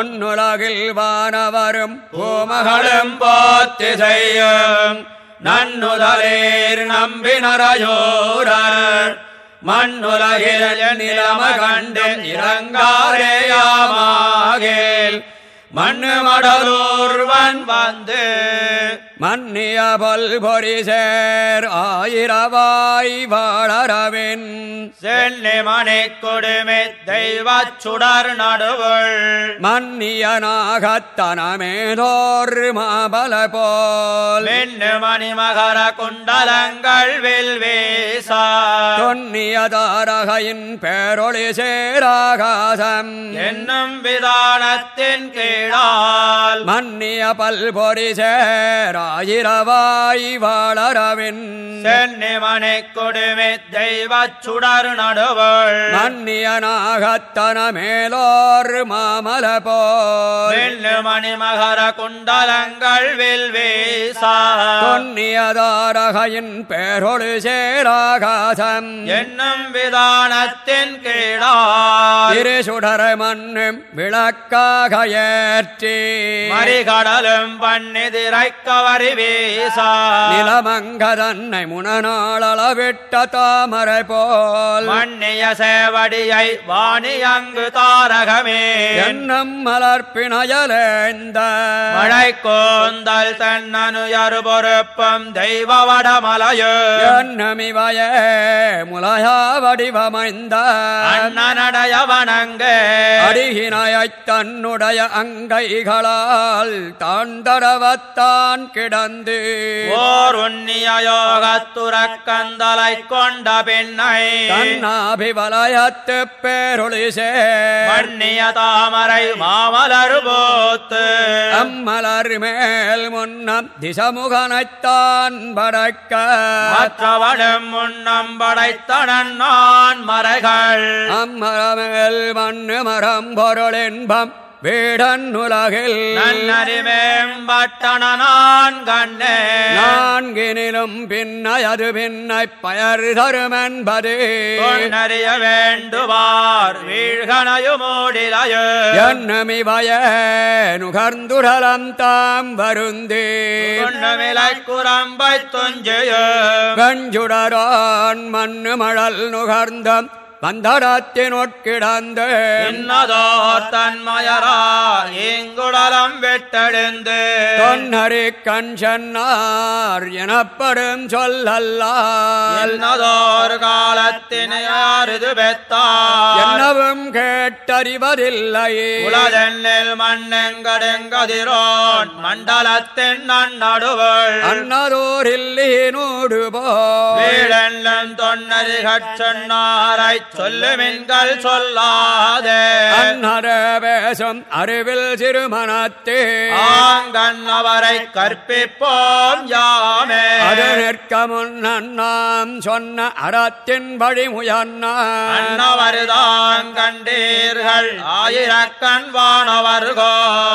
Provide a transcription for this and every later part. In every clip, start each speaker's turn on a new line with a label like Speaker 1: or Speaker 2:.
Speaker 1: பொன்னுலகில் வானவரும்
Speaker 2: பூமகளும் போத்தி செய்யும் நன்னுதலேர் நம்பினரையோர மண்ணுலகில் நிலம கண்டு இறங்காரேயாமாகேல் மண்ணு மடலூர்வன் வந்து
Speaker 1: மன்னிய பல்பொறி சேர் ஆயிரவாய் வாழறவின்.
Speaker 2: சென்னி மணி கொடுமை தெய்வச் சுடர் நடுவுள்.
Speaker 1: மன்னிய நாகத்தனமேதோர் மாபல போல்.
Speaker 2: மின்னு மணி மகர குண்டலங்கள் வில் வீசா.
Speaker 1: தொன்னிய தாரகையின் பேரொளி சேராகாசம்.
Speaker 2: என்னும் விதானத்தின் கீழால்.
Speaker 1: மன்னிய பல்பொறி சேராயிரவாய் வாழறவின்
Speaker 2: சென்னி மணி கொடுமை தெய்வச் சுடர் நடுவுள்.
Speaker 1: மன்னிய நாகத்தனமேலோர் மாமல போல்.
Speaker 2: மணி மகர குண்டலங்கள் வில் வீசா.
Speaker 1: தொன்னிய தாரகையின் பேரொளி சேராகாசம்.
Speaker 2: என்னும் விதானத்தின் கீழால்
Speaker 1: இரு சுடர மண்ணும் விளக்காக ஏற்றி.
Speaker 2: மறிகடலும் பன்னிதிரைக்கவரி வீசா
Speaker 1: நிலமங்க தன்னை முனநாளவிட்ட தாமரை போல்.
Speaker 2: மன்னிய சேவடியை வாணியங்கு தாரகமே.
Speaker 1: எண்ணம் மலர்பிணையலேந்த
Speaker 2: மழை கோந்தல் தன்னனுயரு பொறுப்பும் தெய்வ வடமலையோ.
Speaker 1: எண்ணமிவய முலையா வடிவமைந்த.
Speaker 2: அண்ணனடைய வணங்க.
Speaker 1: அடிகினையத் தன்னுடைய அங்கைகளால் தாண்டரவத்தான் கிடந்து.
Speaker 2: ஓர் உன்னிய யோகத்துறக்கந்தலை கொண்ட பின்னை
Speaker 1: தன்னாபிவலயத்து பேரொளி சே
Speaker 2: மன்னிய தாமரை மாமலரு போத்து
Speaker 1: அம்மலர் மேல் முன்னம் திசமுகனைத்தான் படைக்க.
Speaker 2: மற்றவனும் முன்னம் படைத்தனன் நான் மறைகள்.
Speaker 1: அம்மரமேல் மண்ணு மரம் பொருள் இன்பம் வீடன் உலகில்
Speaker 2: நன்னறிமேம்பட்டன நான் கண்ணே.
Speaker 1: நான்கினிலும் பின்னையது பின்னை பயர் தருமென்பது.
Speaker 2: பொன்னறிய வேண்டுவார் வீழ்கனையுமூடிலையோ
Speaker 1: என்னமிவய நுகர்ந்துடலம் தாம் வருந்தே.
Speaker 2: பொன்னமிலை குரம்பை துஞ்சையோ.
Speaker 1: வெஞ்சுடரான் மண்ணு மழல் நுகர்ந்தம் வந்தடத்தினொட்கிடந்து
Speaker 2: என்னதோ தன்மயரா இங்குடலம் வெட்டெழுந்து
Speaker 1: தொன்னறி கண் சென்னார் எனப்படும் சொல்லல்லால்
Speaker 2: என்னதோர் காலத்தினையாருது பெத்தார்
Speaker 1: என்னவும் கேட்டறிவதில்லை.
Speaker 2: உலதெண்ணில் மண்ணெங்கடெங்கதிரோன் மண்டலத்தின் நன்னடுவள்
Speaker 1: அன்னதோரில்லீனோடு போ.
Speaker 2: வீடெல்லும் தொன்னறிகச் சொன்னாரை சொல்லுமின்கள் சொல்லாதே.
Speaker 1: அன்னர வேஷம் அறிவில் சிறுமணத்தே
Speaker 2: ஆங்கண்ணவரை கற்பிப்போம் யாமே.
Speaker 1: அது நிற்க முன்னாம் சொன்ன அறத்தின் வழி முயன்னான்
Speaker 2: அன்னவருதான் கண்டீர்கள். ஆயிரக்கண் வானவர்கோ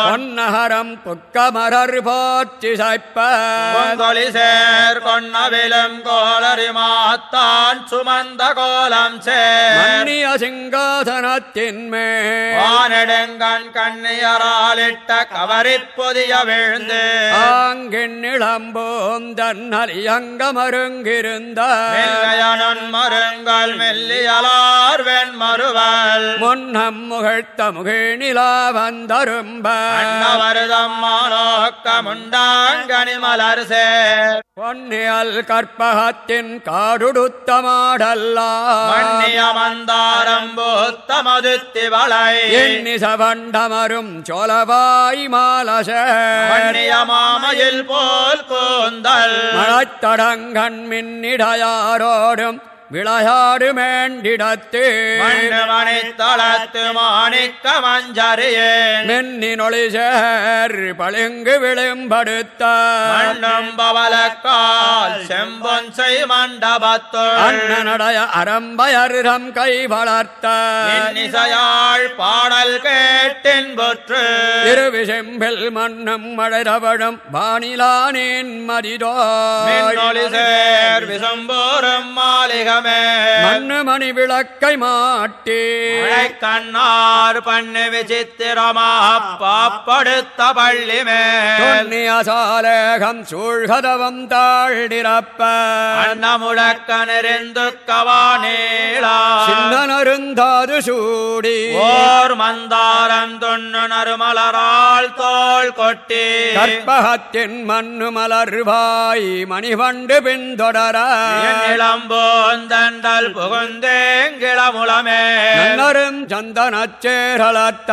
Speaker 1: பொன்னகரம் புக்கமரர் போற்றி சைப்ப
Speaker 2: பொங்கொலி சேர் கொன்னவிலும் கோளறி மாத்தான் சுமந்த கோலம் சேர்.
Speaker 1: மன்னிய சிங்காசனத்தின் மேல்.
Speaker 2: வானெடுங்கண் கண்ணியராலிட்ட கவரிப் பொதிய விழுந்து.
Speaker 1: ஆங்கின் இளம்போம் தன்னலியங்க மருங்கிருந்த
Speaker 2: மெல்லையனுன் மருங்கள் மெல்லியலார் வெண்மருவல்
Speaker 1: முன்னம் முகழ்த்த முகிழ்நிலா வந்தரும்ப.
Speaker 2: அன்னவருதம் மானோக்கமுண்டாங்கனி மலர் சேர்
Speaker 1: பொன்னியல் கற்பகத்தின் காடுடுத்தமாடல்லா
Speaker 2: மன்னிய மந்தாரம் பூத்த மதுத்தி வளை
Speaker 1: எண்ணி சவண்டமரும் சோலவாய் மாலச.
Speaker 2: மன்னிய மாமையில் போல் கூந்தல்.
Speaker 1: மழத்தடங்கண் மின்னிடையாரோடும் விளையாடு மேண்டிடத்து.
Speaker 2: மண்ணு மணி தளத்து மாணிக்க மஞ்சரியேன்.
Speaker 1: மென்னினொளி சேர் பளிங்கு விளிம்படுத்த.
Speaker 2: மண்ணும் பவலக்கால் செம்பொன் செய் மண்டபத்துள்.
Speaker 1: அண்ணனடைய அரம்பயர்தம் கை வளர்த்த.
Speaker 2: இன்னிசையாள் பாடல் கேட்டின் புற்று.
Speaker 1: இருவிசெம்பில் மண்ணும் மழரவழும் வானிலானேன்
Speaker 2: சேர் விசும்போரும் மாளிகமே மலமே
Speaker 1: மண்ணு மணி விளக்கை மாட்டி.
Speaker 2: கண்ணார் பண்ணு விசித்திரமா பாப்படுத்த பள்ளி மேல்.
Speaker 1: தொன்னியசாலேகம் சூழ்கதவம் தாழ்நிரப்ப.
Speaker 2: அண்ண முழக்க நெறிந்து கவானீளா
Speaker 1: சின்னருந்தாது சூடி.
Speaker 2: ஓர் மந்தாரம் தொன்னு நறுமலரால் தோள் கொட்டி.
Speaker 1: கற்பகத்தின் மண்ணு மலர்வாய் மணிவண்டு பின்தொடர.
Speaker 2: இளம்போந்தண்டல் புகுந்தேங்கிளமுளமே
Speaker 1: நன்னரும் சந்தனச் சேரலத்த.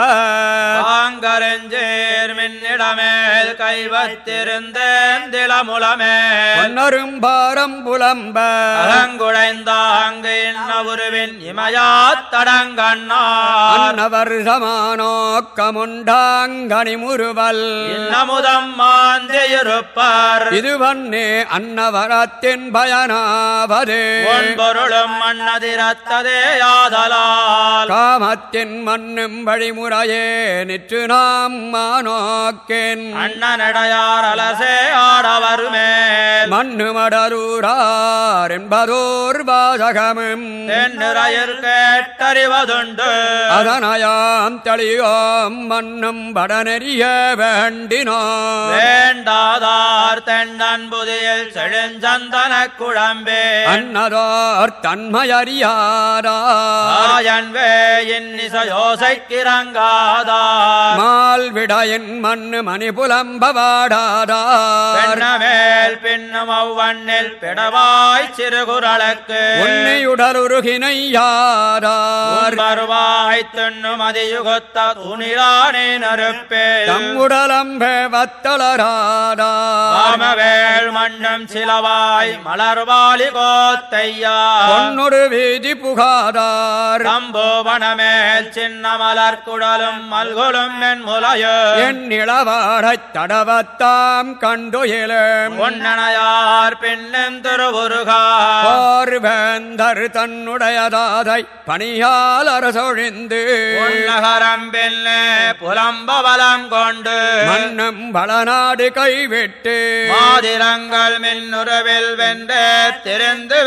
Speaker 2: ஆங்கரஞ்சேர் மின்னிடமேல் கைவத்திருந்தேந்திளமுளமே
Speaker 1: பொன்னரும் பாரம் புலம்ப.
Speaker 2: அலங்குழைந்தாங்கு இன்னவுருவின் இமயாத்தடங்கண்ணார்
Speaker 1: அன்னவர் சமானோக்கமுண்டாங்கனி முறுவல்
Speaker 2: இன்னமுதம் மாந்தியிருப்பர்
Speaker 1: இதுவன்னே அன்னவரத்தின் பயனாவது.
Speaker 2: பொருளும் மன்னதிரத்ததே யாதலால்
Speaker 1: காமத்தின் மண்ணும் வழிமுறையே நிற்று நாம் மானோக்கின்.
Speaker 2: அண்ணனடையார் அலசே ஆடவர் மேல்
Speaker 1: மண்ணு மடரூரார் என்பதோர் வாசகமும்.
Speaker 2: தென்னிறையர் கேட்டறிவதுண்டு.
Speaker 1: அதனயாம் தெளியோம் மண்ணும் வடநெறிய வேண்டினோம்
Speaker 2: வேண்டாதார் தென்னன் புதியில் செழுஞ்சந்தன குழம்பே.
Speaker 1: அன்னதோர் தன்மையறியாதார்
Speaker 2: ஆயன் வேயின் இசையோசைக்கிறங்காதார்
Speaker 1: மால் விடையின் மண்ணு மணி புலம்பவாடாதார்
Speaker 2: பெண்ணமேல் பின்னும் அவ்வண்ணில் பிடவாய் சிறுகுரலுக்கு
Speaker 1: உன்னையுடலுருகினை யாரார்
Speaker 2: வருவாய் துண்ணும் அதியுகத்த துணிரானே நறுப்பே.
Speaker 1: தம் உடலம்பே வத்தளராதார்
Speaker 2: ராமவேள் மண்ணும் சிலவாய் மலர்வாலி கோத்தையா
Speaker 1: பொன்னொரு வீதி புகாதார்.
Speaker 2: தம்போவனமேல் சின்ன மலர் குடலும் மல்குலும் மென்முலையோ.
Speaker 1: என் இளவாடத் தடவத்தாம் கண்டுயிலும்
Speaker 2: பொன்னணையார் பின்னும் திருவுருகா.
Speaker 1: போர்வேந்தர் தன்னுடையதாதை பணியால் அரசொழிந்து.
Speaker 2: உன்னகரம் பின்னே புலம்பவலம் கொண்டு.
Speaker 1: மன்னம் பலநாடு கைவிட்டு.
Speaker 2: மாதிரங்கள் மின்னுறவில் வென்றே திரிந்து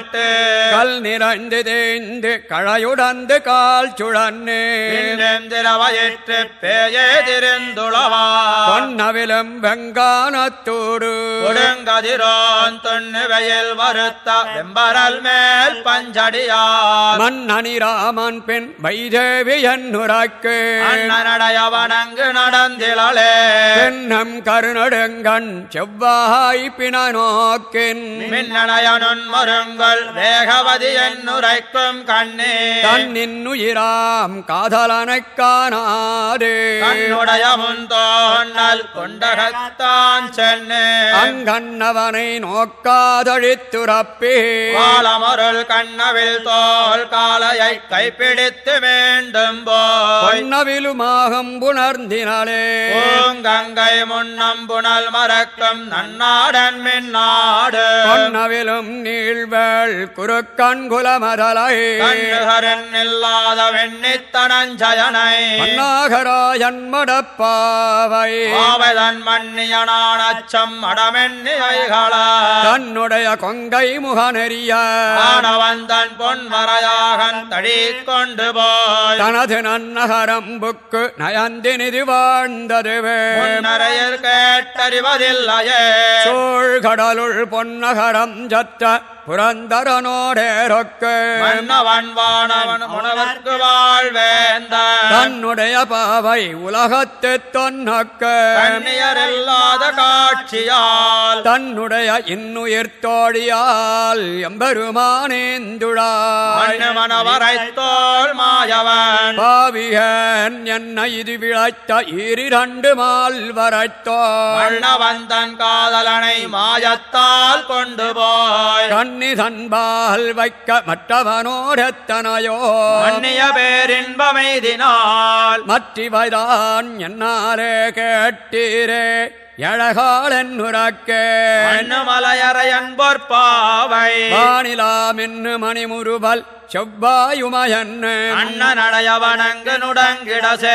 Speaker 2: வெளிப்பட்டு
Speaker 1: கல் நிறைந்து தேய்ந்து கழையுடந்து கால் சுழன்னு
Speaker 2: பின்னெந்திரவயிற்று பேயே திருந்துளவா
Speaker 1: பொன்னவிலும் வெங்கானத்தூடு.
Speaker 2: கொடுங்கதிரோன் தொன்னு வெயில் வருத்த வெம்பரல் மேல் பஞ்சடியார்.
Speaker 1: மன்னனி ராமன் பெண் வைதேவி என்னுராக்கு.
Speaker 2: அண்ணனடைய வணங்கு நடந்திலே
Speaker 1: பெண்ணம் கருணடுங்கண் செவ்வாய் பிண நோக்கின்.
Speaker 2: மின்னணையனுன் மருங்கள் வேகவதி என்னுரைக்கும் கண்ணே.
Speaker 1: தன்னின் உயிராம் காதலனைக் காணாது.
Speaker 2: கண்ணுடைய முன் தோன்னல் கொண்டகத்தான் சென்னு.
Speaker 1: அங்கண்ணவனை நோக்காதழித்துறப்பே.
Speaker 2: காலமருள் கண்ணவில் தோல் காலையை கைப்பிடித்து மீண்டும்
Speaker 1: பொன்னவிலுமாகம் புணர்ந்தினாலே
Speaker 2: பூங்கங்கை முன்னம் புனல் மறக்கும் நன்னாடன் மின்னாடு.
Speaker 1: பொன்னவிலும் நீழ்வேள் குறுக்கண் குலமதலை.
Speaker 2: கண்ணுகரன் இல்லாத வெண்ணித்தனஞ்சயனை
Speaker 1: மன்னாகராயன் மடப்பாவை.
Speaker 2: ஆவதன் மன்னியனான் அச்சம் அடமென்னிகைகள
Speaker 1: தன்னுடைய கொங்கை முகநெறிய.
Speaker 2: ஆனவந்தன் பொன்வரையாகன் தடி கொண்டு போய்.
Speaker 1: தனது நன்னகரம்புக்கு நயந்தினிது வாழ்ந்ததுவே.
Speaker 2: முன்னரையில் கேட்டறிவதில்லையே.
Speaker 1: சூழ்கடலுள் பொன்னகரம் ஜத்த புரந்தரனோடேரொக்கு
Speaker 2: மன்னவன் வாணவன் உணவர்க்கு வாழ்வேந்தன்
Speaker 1: தன்னுடைய பாவை உலகத்து தொன்னக்கு.
Speaker 2: கண்ணியரில்லாத காட்சியால்.
Speaker 1: தன்னுடைய இன்னுயிர் தோழியால் எம்பெருமானேந்துழாய்.
Speaker 2: மண்ணு மணவரை தோல் மாயவன்.
Speaker 1: பாவியன் என்ன இது விளைத்த ஈரிரண்டு மால் வரைத்தோள்
Speaker 2: மன்னவந்தன் காதலனை மாயத்தால் கொண்டு போய்.
Speaker 1: கண்ணி தன்பால் வைக்க மற்றவனோடத்தனையோ
Speaker 2: மன்னிய பேரின்பமைதினால்
Speaker 1: மற்றிவைதான் என்னாலே கேட்டீரே எழகாளன் உறக்கே.
Speaker 2: மண்ணு மலையறையன் பொற்பாவை
Speaker 1: வானிலாம் என்று மணிமுறுவல் செவ்வாயுமயன்னு
Speaker 2: அண்ணனடைய வணங்கு நுடங்கிடசே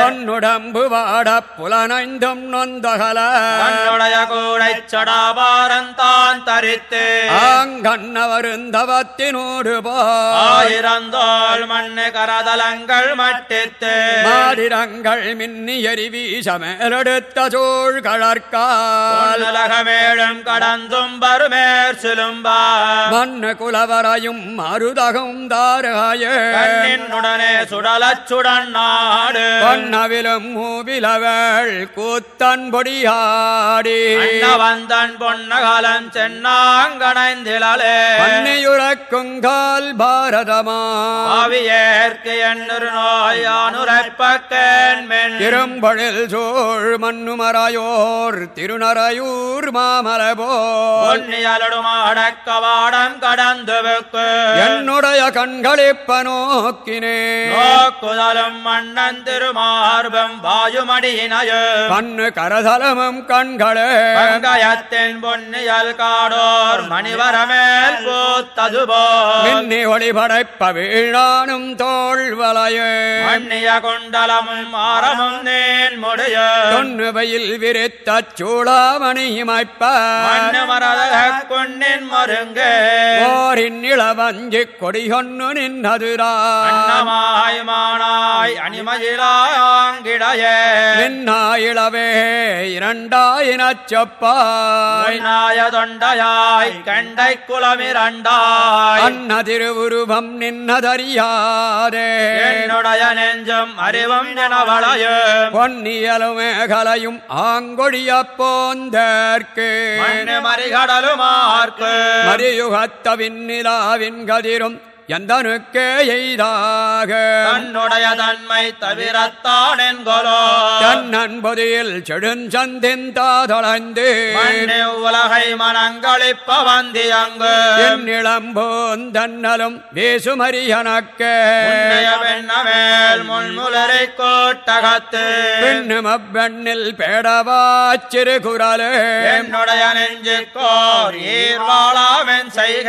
Speaker 1: பொன்னுடம்பு வாடப் புலனைந்தும் நொந்தகல.
Speaker 2: தன்னுடைய கூடைச் சடாபாரந்தான் தரித்து.
Speaker 1: ஆங்கண்ணவருந்தவத்தினூடு போய்
Speaker 2: ஆயிரந்தோள் மண்ணு கரதலங்கள் மட்டித்து.
Speaker 1: மாடிரங்கள் மின்னி எரிவி சமேலெடுத்த சோழ் கழற்கால்.
Speaker 2: உலகமேழும் கடந்தும் வருமேற் சிலும்பா
Speaker 1: மண்ண குலவரையும் மருதகும் தாராய
Speaker 2: கண்ணினுடனே சுடலச் சுடன் நாடு.
Speaker 1: பொன்னவிலும் மூவிலவள் கூத்தன் பொடியாடி
Speaker 2: அண்ணவந்தன் பொன்னகலன் சென்னாங்கணைந்திலே
Speaker 1: பன்னியுறக்குங்கால் பாரதமா.
Speaker 2: ஆவியேற்கு எண்ணொரு நோயானுரைப்பக்கேன்
Speaker 1: திரும்பொழில் சோழ் மண்ணுமறையோர் திருநறையூர் மாமலபோ
Speaker 2: பொன்னியலடும் அடக்கவாடம் கடந்து
Speaker 1: என்னுடைய கண்களிப்ப நோக்கினே.
Speaker 2: நோக்குதலும் மன்னன் திருமார்பம் வாயுமடியினயு.
Speaker 1: கண்ணு கரதலமும் கண்களே.
Speaker 2: பங்கயத்தின் பொன்னியல் காடோர் மணிவரமேல் பூத்ததுபோ
Speaker 1: மின்னி ஒளிபடைப்ப வீழானும் தோல் வலையே
Speaker 2: மண்ணிய குண்டலமும் மாறமும் நேன் முடிய
Speaker 1: தொன்னு வயில் விரித்த சூளாமணி இமைப்ப.
Speaker 2: மண்ணு மரதக கொன்னின் மருங்கு.
Speaker 1: ஓரின் இளவஞ்சி கொடிகொன்னு நின்னதுரா.
Speaker 2: அன்னமாய் மானாய் அணிமயிலாங்கிடையே.
Speaker 1: நின்னாயிளவே இரண்டாயினச் சொப்பாய்.
Speaker 2: நாய தொண்டையாய் கண்டை குளமிரண்டாய்
Speaker 1: அன்ன திருவுருவம் நின்னதறியாதே.
Speaker 2: என்னுடைய நெஞ்சம் அறிவும் எனவளையும்
Speaker 1: பொன்னியலும் மேகலையும் ஆங்கொழிய போந்தற்கு
Speaker 2: மறிகடலுமார்க்கு
Speaker 1: மறியுகத்த விண்ணிலாவின் கதிரும் எந்தனுக்கே எய்தாக?
Speaker 2: தன்னுடைய தன்மை தவிரத்தான் என்கொலோ
Speaker 1: தன்னன்பதியில் செடுஞ்சந்தின் தாதளந்து
Speaker 2: மண்ணு உலகை மனங்களிப்ப வந்தி அங்கு
Speaker 1: என் இளம்போந்தன்னலும் வேசுமரியனக்கே
Speaker 2: உன்னைய வெண்ணமேல் முன்முலரை கோட்டகத்து.
Speaker 1: பெண்ணும் அவ்வெண்ணில் பேடவாச்சிறு குரலே
Speaker 2: என்னுடைய நெஞ்சுக்கோர் ஈர்வாளாவன் செய்க.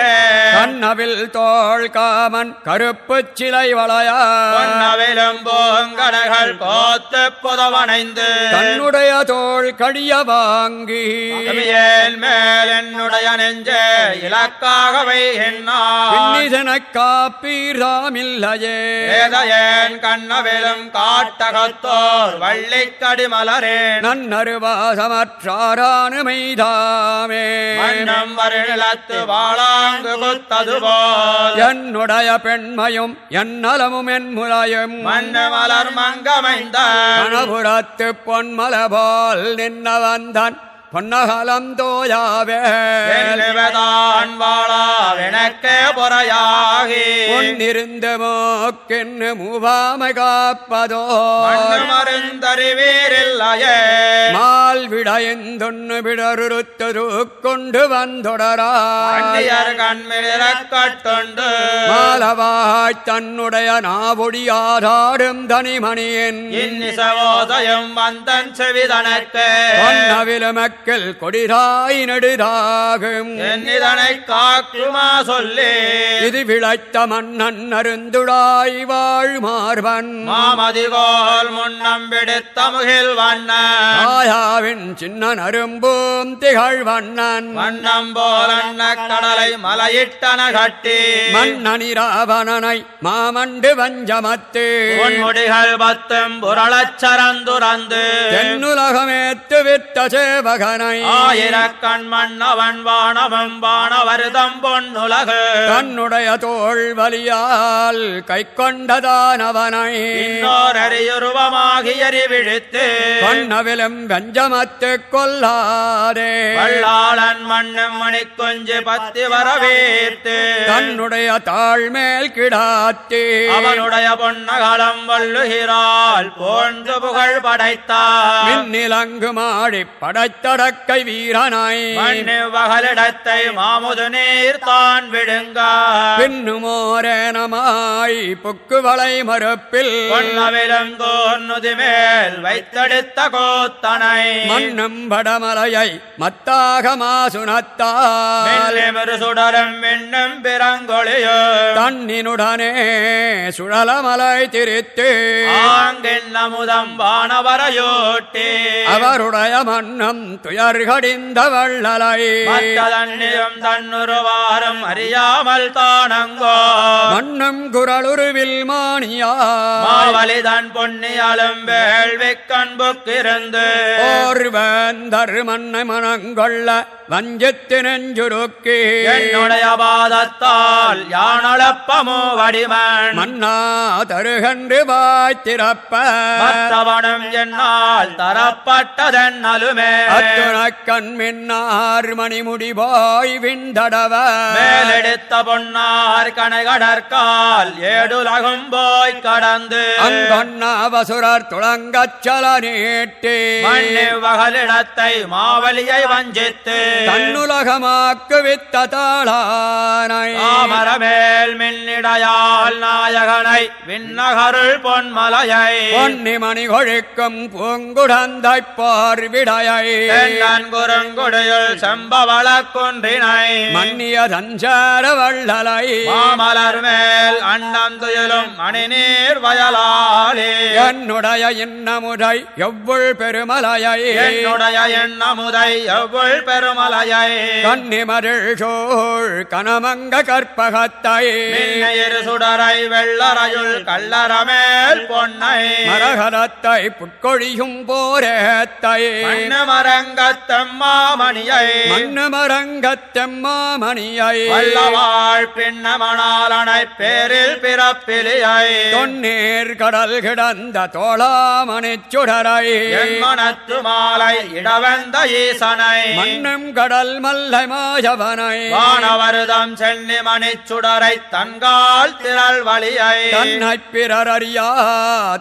Speaker 1: கண்ணவில் தோள் காமன் கருப்பு சிலை வளையா
Speaker 2: பொன்னவிலும் பூங்கடகள் கோத்து புதவணைந்து.
Speaker 1: தன்னுடைய தோள் கழிய வாங்கி.
Speaker 2: மேல் என்னுடைய நெஞ்சே இலக்காக வைகின்றான்
Speaker 1: பின்னிதன காப்பீர்தாமில்லையே
Speaker 2: வேதையேன் கண்ணவிலும் காட்டகத்தோர் வள்ளிக்கடி மலரேன்
Speaker 1: நன்னருவாசமற்றாரானு மெய்தாமே.
Speaker 2: மன்னம் வருநிலத்து வாழாங்கு குத்தது போல்
Speaker 1: என்னுடைய பெண்மையும் எந்நலமும் என் முறையும்.
Speaker 2: மண்ணு மலர் மங்கமைந்த
Speaker 1: கணபுரத்து பொன்மல போல் நின்ன வந்தான் பொன்னகலம் தோயாவே.
Speaker 2: வெண்ணிவதான் வாழா வினக்கே பொறையாகி.
Speaker 1: பொன்னிருந்த மோக்கென்னு மூவாமை காப்பதோ.
Speaker 2: மருந்தறிவீரில்லையே.
Speaker 1: மால் விடையந்தொன்னு விடருத்தது கொண்டு வந்தொடரா.
Speaker 2: அந்நியர் கண்மிளிரக் கட்டுண்டு.
Speaker 1: மாலவாய் தன்னுடைய நாவொடியாதாடும் தனிமணியன்.
Speaker 2: இன்னிசவோதயம் வந்தன் செவிதனக்கு.
Speaker 1: பொன்னவிலுமக்கில் கொடிதாய் நெடுதாகும்.
Speaker 2: என்னிதனை காக்குமா சொல்லி.
Speaker 1: இது விளைத்த மன்னன் அருந்துடாய் வாழ் மார்பன்
Speaker 2: மாமதிகோல் முன்னம் விடுத்த முகில் வண்ண
Speaker 1: ஆயாவின் சின்ன நரும்பூம் திகழ் வண்ணன்.
Speaker 2: வண்ணம் போலண்ண கடலை மலையிட்டன கட்டி.
Speaker 1: மன்னனிராவணனை மாமண்டு வஞ்சமத்து.
Speaker 2: பொன்முடிகள் பத்தும் புரளச் சரந்துரந்து.
Speaker 1: தென்னுலகமேத்து வித்த சேவகனை.
Speaker 2: ஆயிரக்கண் மன்னவன் வானவம் வானவருதம் பொன்னுலகு.
Speaker 1: தன்னுடைய தோள் வலியால் கை கொண்டதானவனை
Speaker 2: இன்னோர் அறியுருவமாகி எரி விழித்து
Speaker 1: கொன்னவிலும் வஞ்சமத்து கொல்லாதே
Speaker 2: வள்ளாளன் மண்ணும் மணிக்குஞ்சு பத்தி வரவேத்து
Speaker 1: தன்னுடைய தாழ்மேல் கிடாத்தி.
Speaker 2: அவனுடைய பொன்னகலம் வள்ளுகிறாள். போன்று புகழ் படைத்தார்
Speaker 1: மின்னிலங்கு மாடி படைத்தடக்கை வீரனாய்.
Speaker 2: மண்ணு வகலிடத்தை மாமுது நீர் தான் விடுங்க.
Speaker 1: பின்னுமோரேனமாய் புக்குவளை மறுப்பில்.
Speaker 2: பொன்னவிலங்கோர் நுதி மேல் வைத்தெடுத்த கோத்தனை.
Speaker 1: மண்ணும் படமலையை மத்தாக மாசுனத்தால்.
Speaker 2: சுடரும் விண்ணும் பிறங்கொழியோ.
Speaker 1: தன்னினுடனே சுழலமலை திரித்து.
Speaker 2: ஆங்கெண்ணமுதம் வானவரையோட்டி.
Speaker 1: அவருடைய மன்னம் துயர்கடிந்த வள்ளலை
Speaker 2: மற்றதன்னியும் தன்னுருவாரும் அறியாமல் தானங்கோ.
Speaker 1: மண்ணும் குரலுருவில் மானியா
Speaker 2: மாவலி தன் பொன்னியாலும் வேள்வி கண்புக்கிருந்து
Speaker 1: ஓர் வேந்தர் மண்ணை மனங்கொள்ள வஞ்சத்து நெஞ்சுருக்கி
Speaker 2: என்னுடைய பாதத்தால் யானளப்பமோ வடிமன்.
Speaker 1: மன்னா தருகன்று வாய்த்திறப்ப.
Speaker 2: மற்றவனும் என்னால் தரப்பட்டதென்னலுமே.
Speaker 1: அத்துணக் கண்மின்னார் மணிமுடி போய் விண்டடவ
Speaker 2: மேலெடுத்த பொன்னார் கனைகடற்கால் ஏடுலகும் போய் கடந்து
Speaker 1: அங்கொன்னாவசுரர் துளங்கச் சல நீட்டி
Speaker 2: வகலிடத்தை மாவலியை வஞ்சித்து
Speaker 1: தன்னுலகமாக்கு வித்த தாளானை.
Speaker 2: தாமரமேல் மின்னிடையால் நாயகனை விண்ணகருள் பொன்மலையை
Speaker 1: பொன்னிமணி கொழிக்கும் பூங்குடந்தைப் போர் விடையை
Speaker 2: தென்னன் குறுங்குடியுள் செம்பவள குன்றினை
Speaker 1: மன்னிய தஞ்சார வள்ளலை.
Speaker 2: மாமலர் மேல் அண்ணம் துயிலும் மணிநீர் வயலாளி
Speaker 1: என்னுடைய இன்னமுதை எவ்வுள் பெருமலையை.
Speaker 2: என்னுடைய எண்ணமுதை எவ்வள் பெருமலையை.
Speaker 1: கன்னிமரில் சோழ் கனமங்க கற்பகத்தை.
Speaker 2: சுடரை வெள்ளரையுள் கல்லறமேல் பொன்னை.
Speaker 1: மரகரத்தை புட்கொழியும் போரேத்தை.
Speaker 2: மண்ணு மரங்கத்தம்மாமணியை
Speaker 1: மண்ணு மரங்கத்தெம்மாமணியை
Speaker 2: வல்லவாழ் பின்னமணாலனை பேரில் பிறப்பிலியை.
Speaker 1: தொன்னீர் கடல் கிடந்த தோளாமணிச் சுடரை.
Speaker 2: மனத்து மாலை இடவந்த ஈசனை.
Speaker 1: மண்ணும் கடல் மல்லை மாயவனை.
Speaker 2: வானவருதம் சென்னி மணிச்சுடரை தன்கால் திரள் வழியை.
Speaker 1: தன்னை பிறர் அறியா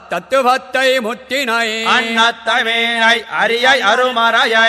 Speaker 1: தத்துவத்தை முத்தினை.
Speaker 2: அன்னத்தமீனை அரியை அருமறையை.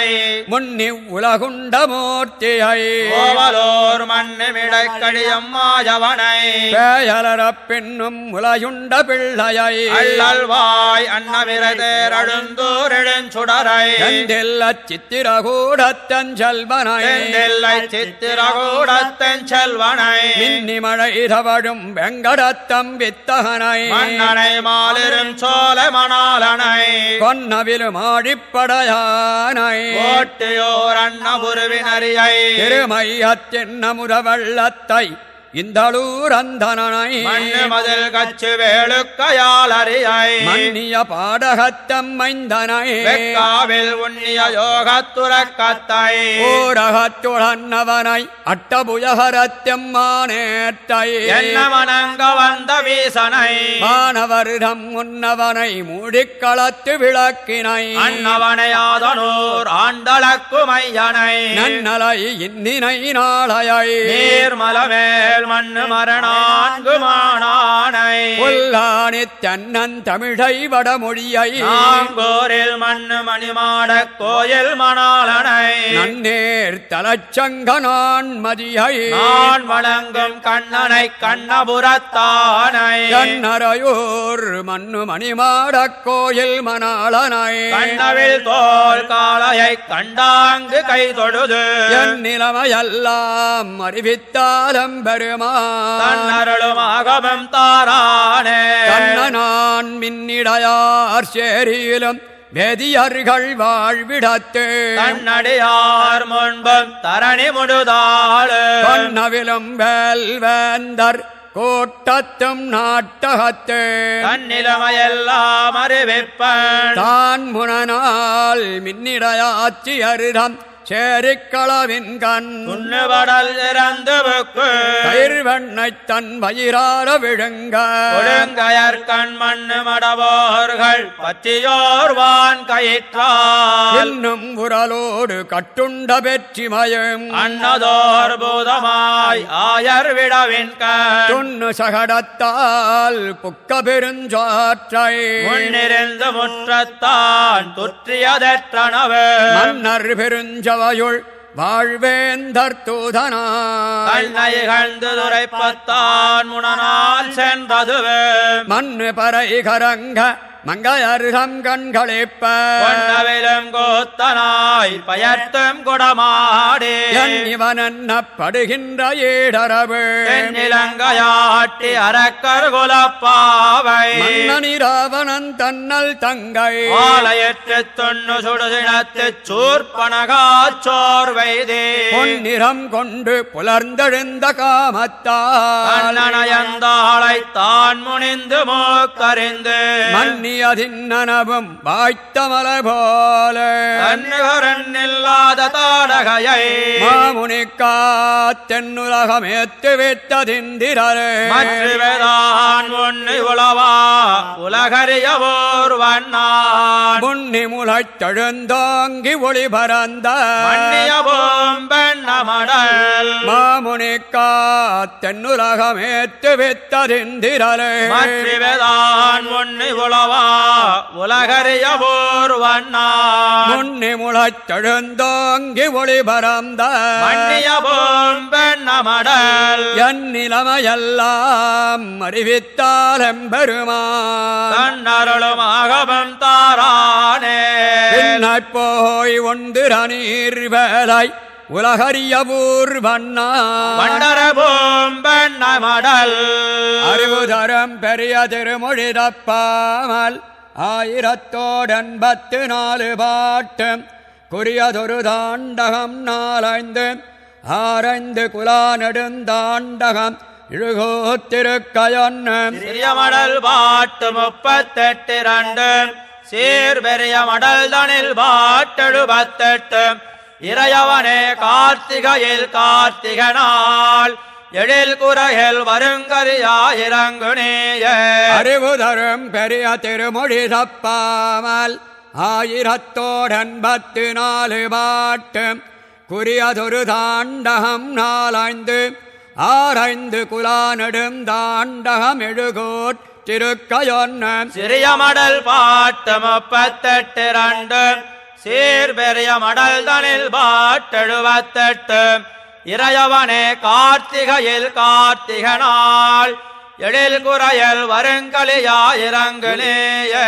Speaker 1: முன்னி உலகுண்ட மூர்த்தியை
Speaker 2: கோவலோர் மண்ணுமிடை கழியம் மாயவனை.
Speaker 1: பேயலரப் பின்னும் முலையுண்ட பிள்ளையை.
Speaker 2: அள்ளல்வாய் அன்னமிரதேரழுந்தூரிழும் சுடரை.
Speaker 1: எந்தில்ல சித்திரகூடத்தன் செல்வனை.
Speaker 2: செந்தில்லை சித்திரகூடத்தன் செல்வனை.
Speaker 1: மின்னி மழை தவழும் வெங்கடத்தம் வித்தகனை.
Speaker 2: மன்னனை மாலிரும் சோல மணாலனை.
Speaker 1: கொன்னவிலும் ஆழிப்படையானை
Speaker 2: கோட்டையோர் அண்ணமுருவினரியை
Speaker 1: திருமையத்தின் நமுத வள்ளத்தை இந்தளூர் அந்தனனை
Speaker 2: மண்ணு மதில் கச்சு வேளுக்கையால் அறியை
Speaker 1: மன்னிய பாடகத்தம் மைந்தனை
Speaker 2: வெக்காவில் உண்ணிய யோகத்துறக்கத்தை
Speaker 1: ஊரகத்துழன்னவனை அட்டபுயகரத்தெம்மானேற்றை
Speaker 2: என்ன வணங்க வந்த வீசனை.
Speaker 1: மாணவரிடம் முன்னவனை மூடிக்களத்து விளக்கினை.
Speaker 2: அன்னவனையாதனூர் ஆண்டளக்குமையனை.
Speaker 1: நன்னலை இன்னினை நாளையை.
Speaker 2: நீர்மலமேல் மண்ணு மரணான்கு மானானை
Speaker 1: புல்லானி தன்னன் தமிழை வடமொழியை.
Speaker 2: நாங்கோரில் மண்ணு மணிமாட கோயில் மணாலனை
Speaker 1: நன்னேர் தலச்சங்க நான் மதியை.
Speaker 2: நான் வணங்கும் கண்ணனை கண்ணபுரத்தானை.
Speaker 1: கண்ணரையூர் மண்ணு மணிமாடக் கோயில் மணாளனை.
Speaker 2: கண்ணவில் தோல் காளையை கண்டாங்கு கை தொழுது
Speaker 1: என் நிலைமையெல்லாம் அறிவித்தாலம்
Speaker 2: தன்னருளும்? ஆகமம் தாரானே.
Speaker 1: கண்ணனான் மின்னிடையார் சேரியிலும் வேதியர்கள் வாழ்விடத்து.
Speaker 2: தன்னடியார் முன்பும் தரணி முழுதாளு.
Speaker 1: பொன்னவிலும் வேல்வேந்தர் கூட்டத்தும் நாட்டகத்து.
Speaker 2: தன்னிலைமையெல்லாம் அறிவிப்பன்.
Speaker 1: தான் முனனால் மின்னிடையாச்சி அருதம் சேரிக்களவின் கண்
Speaker 2: உண்ணுபடல் இறந்து புக்கு
Speaker 1: கயிர்வெண்ணைத் தன் வயிறார விழுங்க.
Speaker 2: ஒழுங்கயர் கண் மண்ணு மடவோர்கள் பற்றியோர்வான் கயிற்றால்.
Speaker 1: இன்னும் உரலோடு கட்டுண்ட வெற்றிமயம்.
Speaker 2: அன்னதோர் பூதமாய் ஆயர் விடவின் கண்.
Speaker 1: துண்ணு சகடத்தால் புக்க பெருஞ்சாற்றை.
Speaker 2: முன்னிருந்து முற்றத்தான் துற்றியதெற்றனவு.
Speaker 1: மன்னர் பெருஞ்சவையுள் வாழ்வேந்தர்
Speaker 2: துரைப்பத்தான் முனனால் சென்றதுவே.
Speaker 1: மண்ணு பறை கரங்க மங்கையர்தம் கண்களிப்ப
Speaker 2: கொண்டவிலும் கூத்தனாய் பயத்தும் குடமாடி.
Speaker 1: என் இவன் எண்ணப்படுகின்ற ஏடரவு.
Speaker 2: தென்னிலங்கையாட்டி அரக்கர் குலப்பாவை.
Speaker 1: மன்னனிராவணன் தன்னல் தங்கை.
Speaker 2: ஆலயற்று தொன்னு சுடுதினத்து சூர்பனகாச்சோர் வைதே
Speaker 1: பொன்னிறம் கொண்டு புலர்ந்தெழுந்த காமத்தால்.
Speaker 2: கண்ணனயந்தாளை தான் முனிந்து மூக்கறிந்து.
Speaker 1: மன்னியதின் நனவும் வாய்த்த மலை போல
Speaker 2: தன்னுகரன் இல்லாத தாடகையை
Speaker 1: மாமுனிக்காத்தென்னுலகமேத்து விட்டதிந்திரே
Speaker 2: மற்றுவதான் ஒன்று உளவா உலகறியவோர் வண்ணான்.
Speaker 1: முன்னி முளைத்தெழுந்தோங்கி ஒளி பரந்த
Speaker 2: பெண்ணமடல்
Speaker 1: மாமுனிக்காத்தென்னுலகமேத்து விட்டதிந்திரே
Speaker 2: மற்றுவதான் ஒன்று உளவா உலகறியவோர் வண்ணான்
Speaker 1: முன்னி முளைத்தெழுந்தோங்கி ஒளி பரந்த
Speaker 2: மன்னியவோம் பெண்ணமடல்
Speaker 1: என் நிலைமையெல்லாம் அறிவித்தால் எம்பெருமான்.
Speaker 2: தன்னருளும் ஆகமம் தாரானே
Speaker 1: போய் ஒன்று நீர் வேலை உலகறிய ஊர்வண்ணா
Speaker 2: மண்டரபூம் பெண்ணமடல்
Speaker 1: அறிவுதரம் பெரிய திருமொழி தப்பாமல் ஆயிரத்தோடெண்பத்து நாலு பாட்டு. குறியதொரு தாண்டகம் நாலைந்து ஆரைந்து குலா நெடுந்தாண்டகம் இழுகோத்திருக்கையொன்னு
Speaker 2: சிறியமடல் பாட்டு முப்பத்தெட்டு இரண்டு. சீர்பெரிய மடல் தனில் பாட்டெழுபத்தெட்டு. இறையவனே கார்த்திகையில் கார்த்திக நாள் எழில் குறையில் வருங்கரியாயிரங்குனேய
Speaker 1: அறிவுதரும் பெரிய திருமொழி தப்பாமல் ஆயிரத்தோடெண்பத்து நாலு பாட்டு குறியதொரு தாண்டகம் நாலைந்து ஆரைந்து குலா நெடுந்தாண்டகம் எழுகோட் திருக்கையொன்னு.
Speaker 2: சிறிய மடல் பாட்டு முப்பத்தெட்டு இரண்டு சீர்பெரிய மடல் தனில் பாட்டெழுபத்தெட்டு இறையவனே கார்த்திகையில் கார்த்திக நாள் எழில் குறையல் வருங்கலியாயிரங்குனேயே